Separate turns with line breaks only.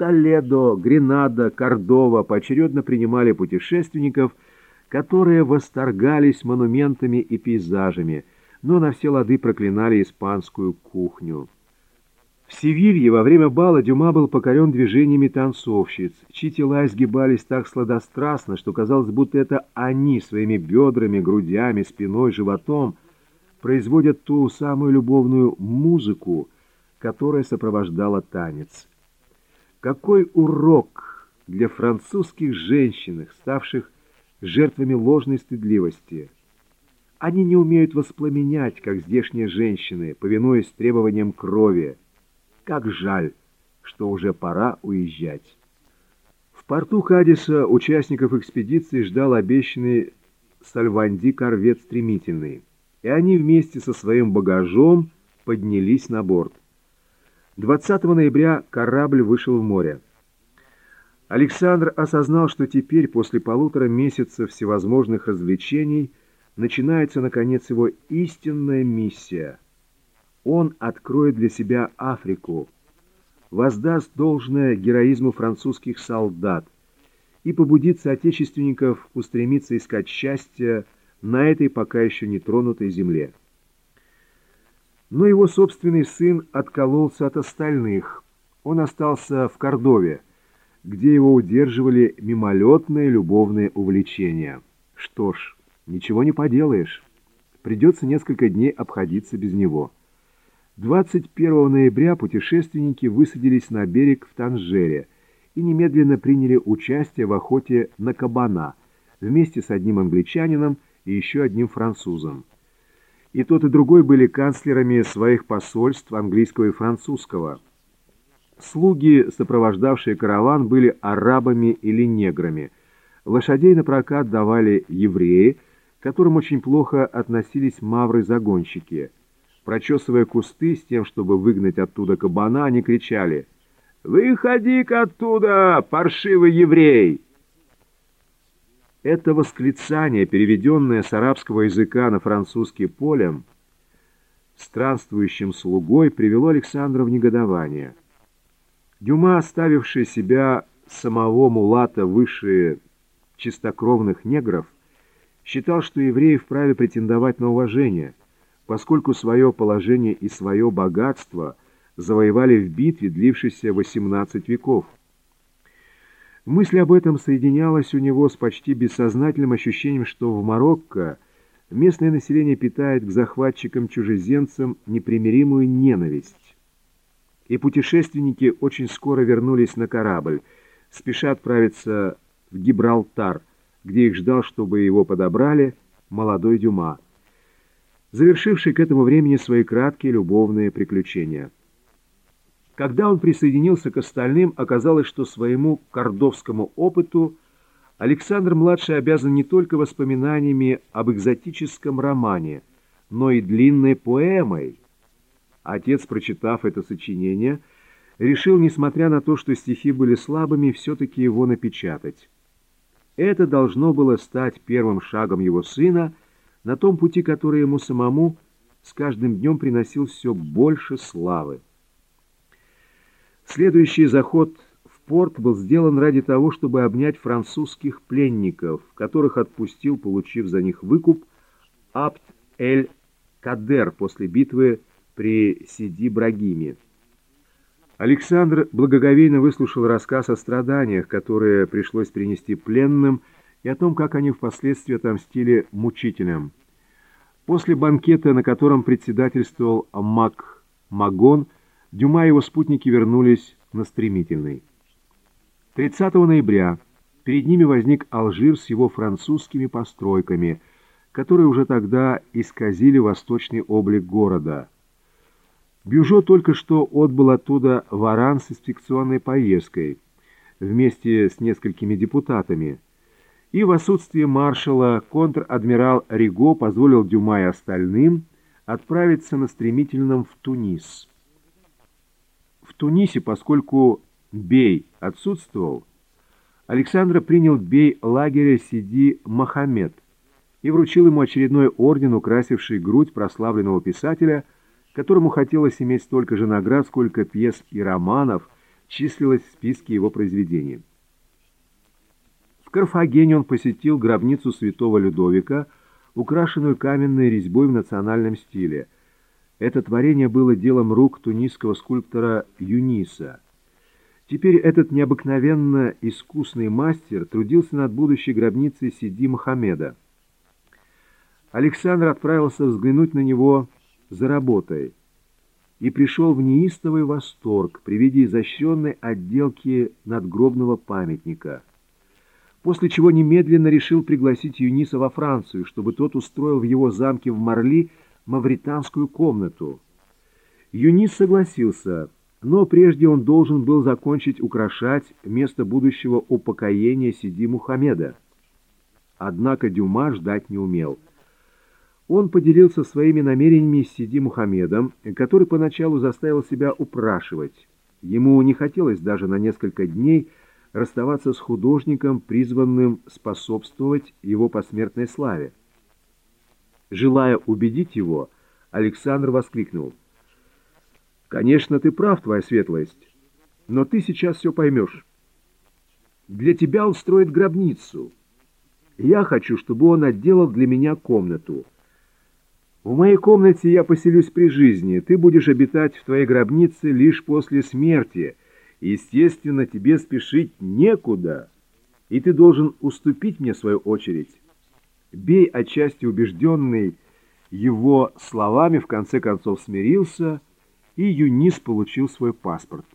Толедо, Гренада, Кордова поочередно принимали путешественников, которые восторгались монументами и пейзажами, но на все лады проклинали испанскую кухню. В Севилье во время бала Дюма был покорен движениями танцовщиц, чьи тела изгибались так сладострастно, что казалось, будто это они своими бедрами, грудями, спиной, животом производят ту самую любовную музыку, которая сопровождала танец. Какой урок для французских женщин, ставших жертвами ложной стыдливости! Они не умеют воспламенять, как здешние женщины, повинуясь требованиям крови, как жаль, что уже пора уезжать. В порту Кадиса участников экспедиции ждал обещанный Сальванди корвет «Стремительный», и они вместе со своим багажом поднялись на борт. 20 ноября корабль вышел в море. Александр осознал, что теперь, после полутора месяцев всевозможных развлечений, начинается, наконец, его истинная миссия — он откроет для себя Африку, воздаст должное героизму французских солдат и побудит соотечественников устремиться искать счастья на этой пока еще не тронутой земле. Но его собственный сын откололся от остальных. Он остался в Кордове, где его удерживали мимолетные любовные увлечения. Что ж, ничего не поделаешь. Придется несколько дней обходиться без него. 21 ноября путешественники высадились на берег в Танжере и немедленно приняли участие в охоте на кабана вместе с одним англичанином и еще одним французом. И тот, и другой были канцлерами своих посольств английского и французского. Слуги, сопровождавшие караван, были арабами или неграми. Лошадей на прокат давали евреи, к которым очень плохо относились мавры-загонщики – Прочесывая кусты с тем, чтобы выгнать оттуда кабана, они кричали «Выходи-ка оттуда, паршивый еврей!» Это восклицание, переведенное с арабского языка на французский полем, странствующим слугой, привело Александра в негодование. Дюма, оставивший себя самого мулата выше чистокровных негров, считал, что евреи вправе претендовать на уважение – поскольку свое положение и свое богатство завоевали в битве, длившейся 18 веков. Мысль об этом соединялась у него с почти бессознательным ощущением, что в Марокко местное население питает к захватчикам-чужеземцам непримиримую ненависть. И путешественники очень скоро вернулись на корабль, спеша отправиться в Гибралтар, где их ждал, чтобы его подобрали, молодой Дюма завершивший к этому времени свои краткие любовные приключения. Когда он присоединился к остальным, оказалось, что своему кордовскому опыту Александр-младший обязан не только воспоминаниями об экзотическом романе, но и длинной поэмой. Отец, прочитав это сочинение, решил, несмотря на то, что стихи были слабыми, все-таки его напечатать. Это должно было стать первым шагом его сына – на том пути, который ему самому с каждым днем приносил все больше славы. Следующий заход в порт был сделан ради того, чтобы обнять французских пленников, которых отпустил, получив за них выкуп, Абд-эль-Кадер после битвы при Сиди-Брагиме. Александр благоговейно выслушал рассказ о страданиях, которые пришлось принести пленным, и о том, как они впоследствии отомстили мучителям. После банкета, на котором председательствовал Мак Магон, Дюма и его спутники вернулись на стремительный. 30 ноября перед ними возник Алжир с его французскими постройками, которые уже тогда исказили восточный облик города. Бюжо только что отбыл оттуда в Аран с инспекционной поездкой вместе с несколькими депутатами – и в отсутствие маршала контр-адмирал Риго позволил Дюма и остальным отправиться на стремительном в Тунис. В Тунисе, поскольку Бей отсутствовал, Александра принял Бей лагеря Сиди Мохаммед и вручил ему очередной орден, украсивший грудь прославленного писателя, которому хотелось иметь столько же наград, сколько пьес и романов, числилось в списке его произведений. В Карфагене он посетил гробницу святого Людовика, украшенную каменной резьбой в национальном стиле. Это творение было делом рук тунисского скульптора Юниса. Теперь этот необыкновенно искусный мастер трудился над будущей гробницей Сиди Мухаммеда. Александр отправился взглянуть на него за работой и пришел в неистовый восторг при виде изощренной отделки надгробного памятника, после чего немедленно решил пригласить Юниса во Францию, чтобы тот устроил в его замке в Марли мавританскую комнату. Юнис согласился, но прежде он должен был закончить украшать место будущего упокоения Сиди Мухаммеда. Однако Дюма ждать не умел – он поделился своими намерениями с Сиди Мухаммедом, который поначалу заставил себя упрашивать. Ему не хотелось даже на несколько дней расставаться с художником, призванным способствовать его посмертной славе. Желая убедить его, Александр воскликнул. «Конечно, ты прав, твоя светлость, но ты сейчас все поймешь. Для тебя он строит гробницу. Я хочу, чтобы он отделал для меня комнату». В моей комнате я поселюсь при жизни, ты будешь обитать в твоей гробнице лишь после смерти. Естественно, тебе спешить некуда, и ты должен уступить мне свою очередь. Бей, отчасти убежденный его словами, в конце концов смирился, и Юнис получил свой паспорт.